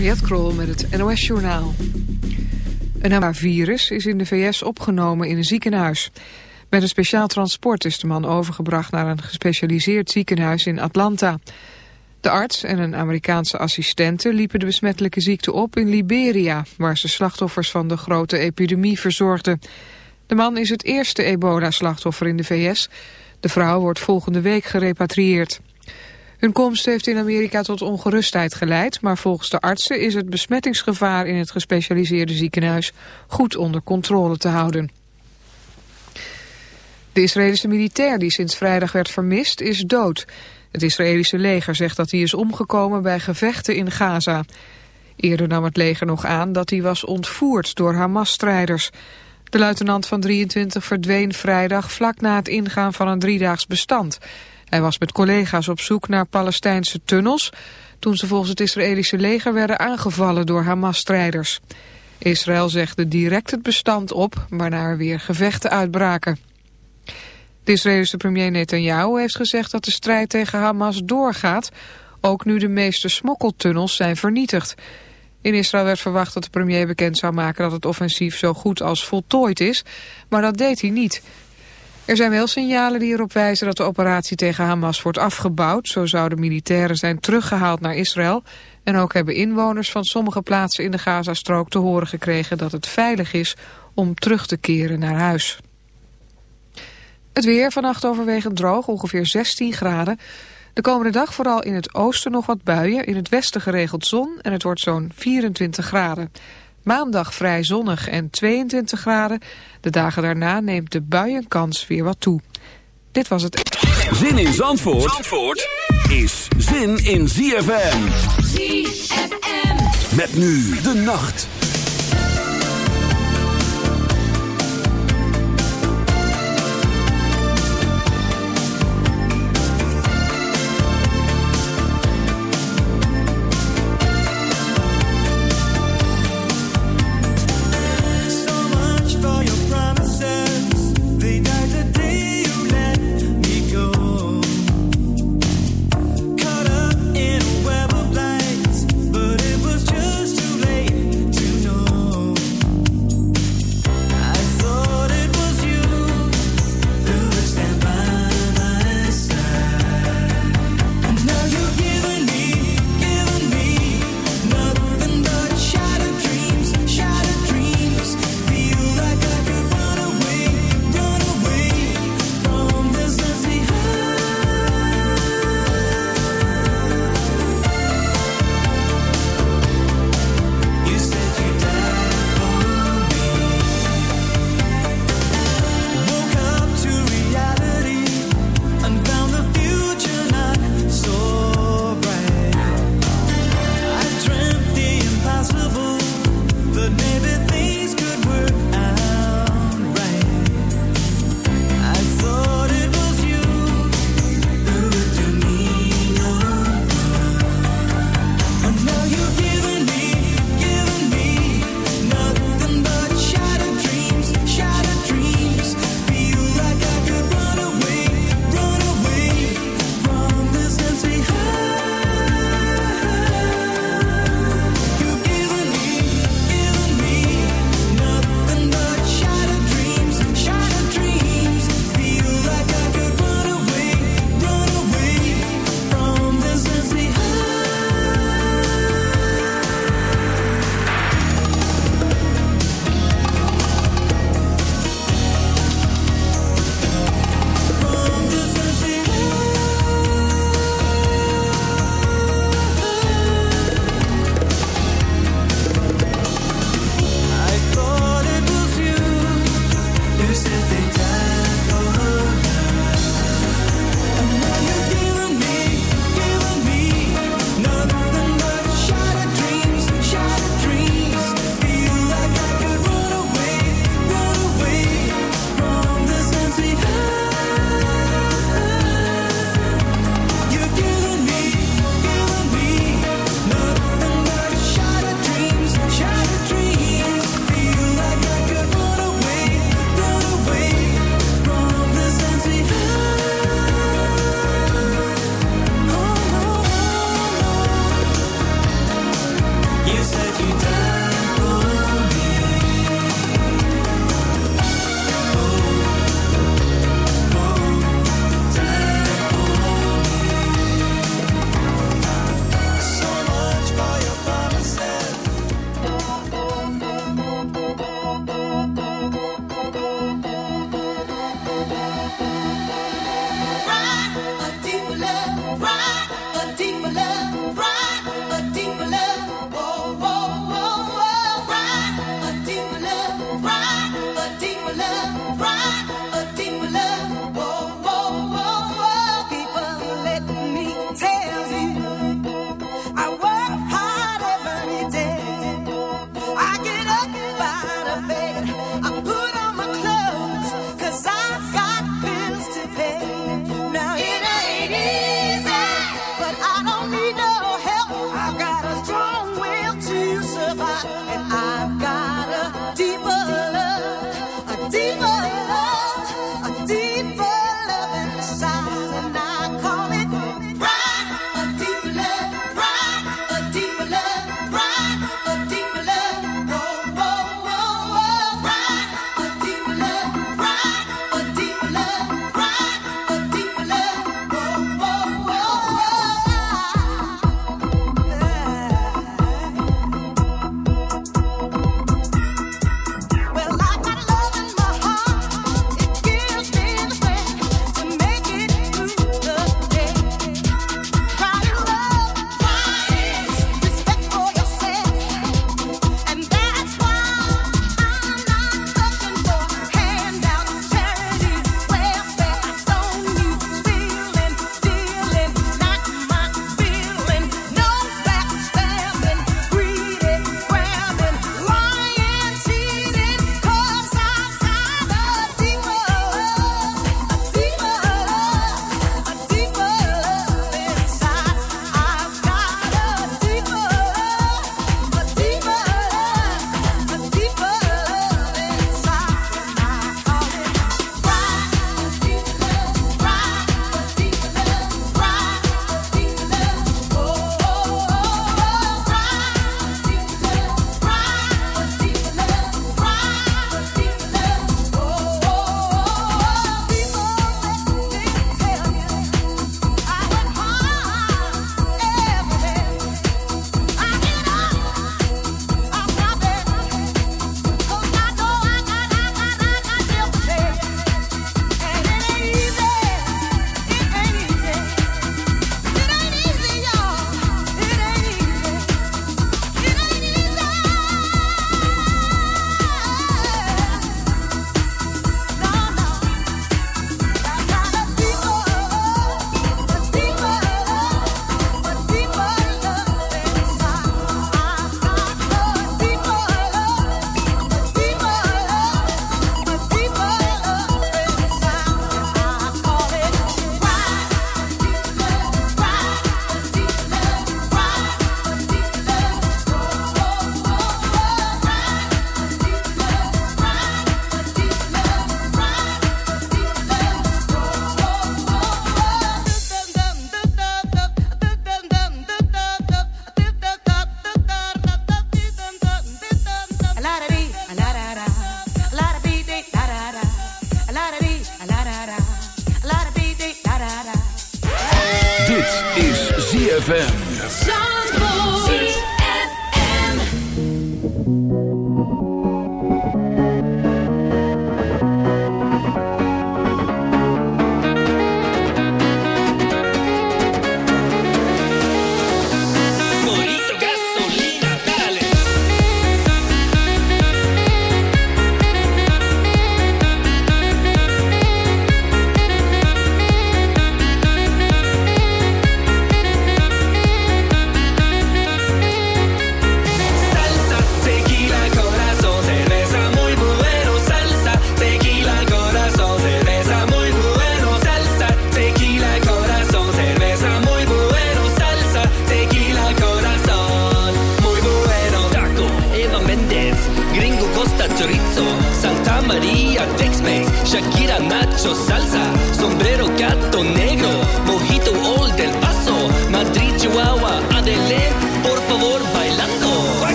Mariette Krol met het NOS Journaal. Een virus is in de VS opgenomen in een ziekenhuis. Met een speciaal transport is de man overgebracht naar een gespecialiseerd ziekenhuis in Atlanta. De arts en een Amerikaanse assistente liepen de besmettelijke ziekte op in Liberia... waar ze slachtoffers van de grote epidemie verzorgden. De man is het eerste ebola-slachtoffer in de VS. De vrouw wordt volgende week gerepatrieerd. Hun komst heeft in Amerika tot ongerustheid geleid, maar volgens de artsen is het besmettingsgevaar in het gespecialiseerde ziekenhuis goed onder controle te houden. De Israëlische militair die sinds vrijdag werd vermist is dood. Het Israëlische leger zegt dat hij is omgekomen bij gevechten in Gaza. Eerder nam het leger nog aan dat hij was ontvoerd door Hamas-strijders. De luitenant van 23 verdween vrijdag vlak na het ingaan van een driedaags bestand. Hij was met collega's op zoek naar Palestijnse tunnels... toen ze volgens het Israëlische leger werden aangevallen door Hamas-strijders. Israël zegde direct het bestand op, waarna er weer gevechten uitbraken. De Israëlische premier Netanyahu heeft gezegd dat de strijd tegen Hamas doorgaat... ook nu de meeste smokkeltunnels zijn vernietigd. In Israël werd verwacht dat de premier bekend zou maken dat het offensief zo goed als voltooid is, maar dat deed hij niet... Er zijn wel signalen die erop wijzen dat de operatie tegen Hamas wordt afgebouwd. Zo zouden militairen zijn teruggehaald naar Israël. En ook hebben inwoners van sommige plaatsen in de Gazastrook te horen gekregen dat het veilig is om terug te keren naar huis. Het weer vannacht overwegend droog, ongeveer 16 graden. De komende dag vooral in het oosten nog wat buien, in het westen geregeld zon en het wordt zo'n 24 graden. Maandag vrij zonnig en 22 graden. De dagen daarna neemt de buienkans weer wat toe. Dit was het. Zin in Zandvoort, Zandvoort is zin in ZFM. ZFM. Met nu de nacht.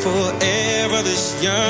Forever this young,